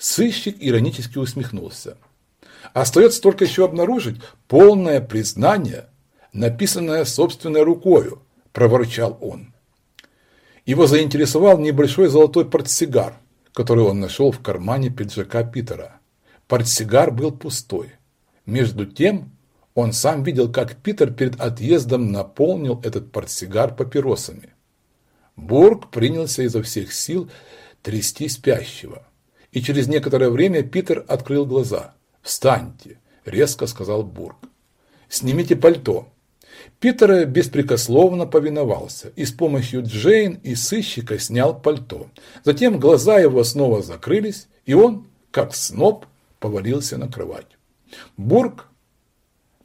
Сыщик иронически усмехнулся. Остается только еще обнаружить полное признание, написанное собственной рукою, проворчал он. Его заинтересовал небольшой золотой портсигар, который он нашел в кармане пиджака Питера. Портсигар был пустой. Между тем, он сам видел, как Питер перед отъездом наполнил этот портсигар папиросами. Бург принялся изо всех сил трясти спящего. И через некоторое время Питер открыл глаза. «Встаньте!» – резко сказал Бург. «Снимите пальто!» Питер беспрекословно повиновался и с помощью Джейн и сыщика снял пальто. Затем глаза его снова закрылись, и он, как сноб, повалился на кровать. Бург,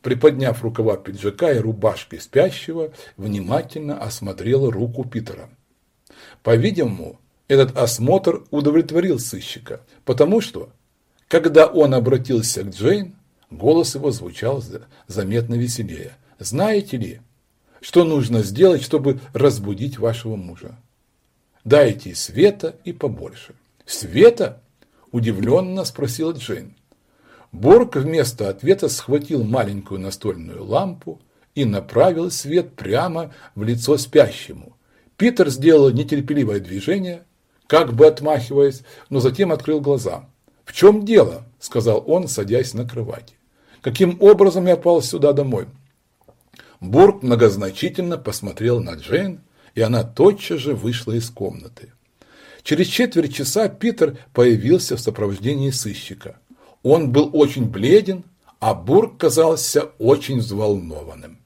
приподняв рукава пиджака и рубашки спящего, внимательно осмотрел руку Питера. По-видимому, этот осмотр удовлетворил сыщика, потому что, когда он обратился к Джейн, голос его звучал заметно веселее. «Знаете ли, что нужно сделать, чтобы разбудить вашего мужа? Дайте света и побольше». «Света?» – удивленно спросила Джейн. Борг вместо ответа схватил маленькую настольную лампу и направил свет прямо в лицо спящему. Питер сделал нетерпеливое движение – как бы отмахиваясь, но затем открыл глаза. «В чем дело?» – сказал он, садясь на кровати. «Каким образом я попал сюда домой?» Бург многозначительно посмотрел на Джейн, и она тотчас же вышла из комнаты. Через четверть часа Питер появился в сопровождении сыщика. Он был очень бледен, а Бург казался очень взволнованным.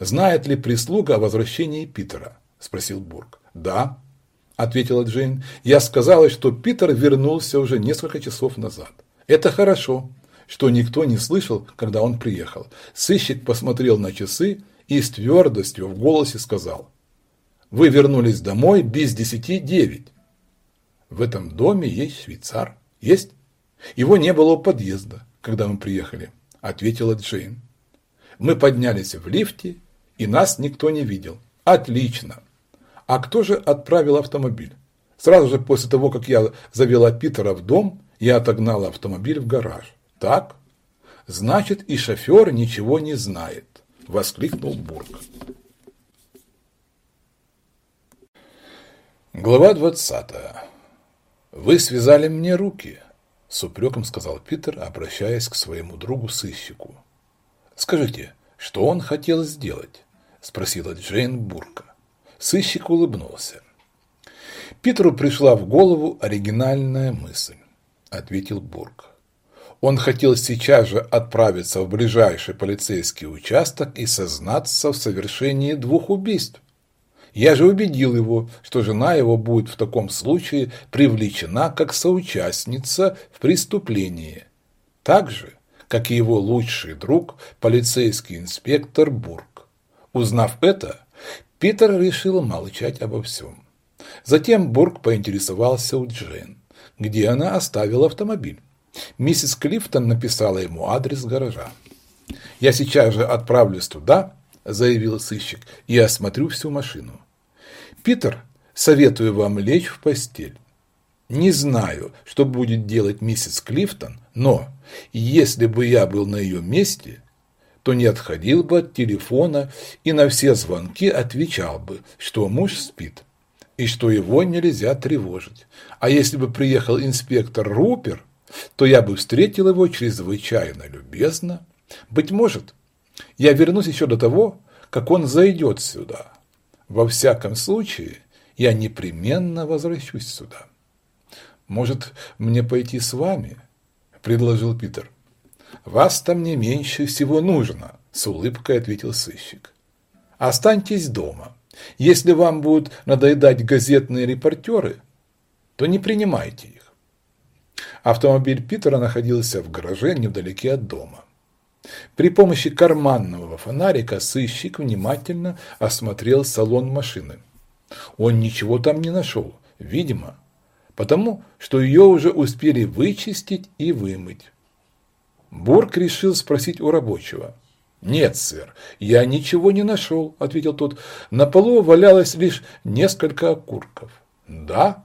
«Знает ли прислуга о возвращении Питера?» – спросил Бург. «Да», – ответила Джейн. «Я сказала, что Питер вернулся уже несколько часов назад. Это хорошо, что никто не слышал, когда он приехал». Сыщик посмотрел на часы и с твердостью в голосе сказал. «Вы вернулись домой без десяти девять. В этом доме есть швейцар. Есть? Его не было у подъезда, когда мы приехали», – ответила Джейн. «Мы поднялись в лифте, и нас никто не видел. Отлично. А кто же отправил автомобиль? Сразу же после того, как я завела Питера в дом, я отогнала автомобиль в гараж. Так? Значит, и шофер ничего не знает, воскликнул Бург. Глава 20. Вы связали мне руки, с упреком сказал Питер, обращаясь к своему другу-сыщику. Скажите, что он хотел сделать? спросила Джейн Бурка. Сыщик улыбнулся. Питеру пришла в голову оригинальная мысль, ответил Бург. Он хотел сейчас же отправиться в ближайший полицейский участок и сознаться в совершении двух убийств. Я же убедил его, что жена его будет в таком случае привлечена как соучастница в преступлении. Так же, как и его лучший друг, полицейский инспектор Бург. Узнав это, Питер решил молчать обо всем. Затем Бург поинтересовался у Джейн, где она оставила автомобиль. Миссис Клифтон написала ему адрес гаража. «Я сейчас же отправлюсь туда», – заявил сыщик, – «и осмотрю всю машину». «Питер, советую вам лечь в постель. Не знаю, что будет делать миссис Клифтон, но если бы я был на ее месте, то не отходил бы от телефона и на все звонки отвечал бы, что муж спит и что его нельзя тревожить. А если бы приехал инспектор Рупер, то я бы встретил его чрезвычайно любезно. Быть может, я вернусь еще до того, как он зайдет сюда. Во всяком случае, я непременно возвращусь сюда. Может, мне пойти с вами? – предложил Питер. «Вас там не меньше всего нужно», – с улыбкой ответил сыщик. «Останьтесь дома. Если вам будут надоедать газетные репортеры, то не принимайте их». Автомобиль Питера находился в гараже невдалеке от дома. При помощи карманного фонарика сыщик внимательно осмотрел салон машины. Он ничего там не нашел, видимо, потому что ее уже успели вычистить и вымыть. Бург решил спросить у рабочего. «Нет, сэр, я ничего не нашел», – ответил тот. «На полу валялось лишь несколько окурков». «Да?»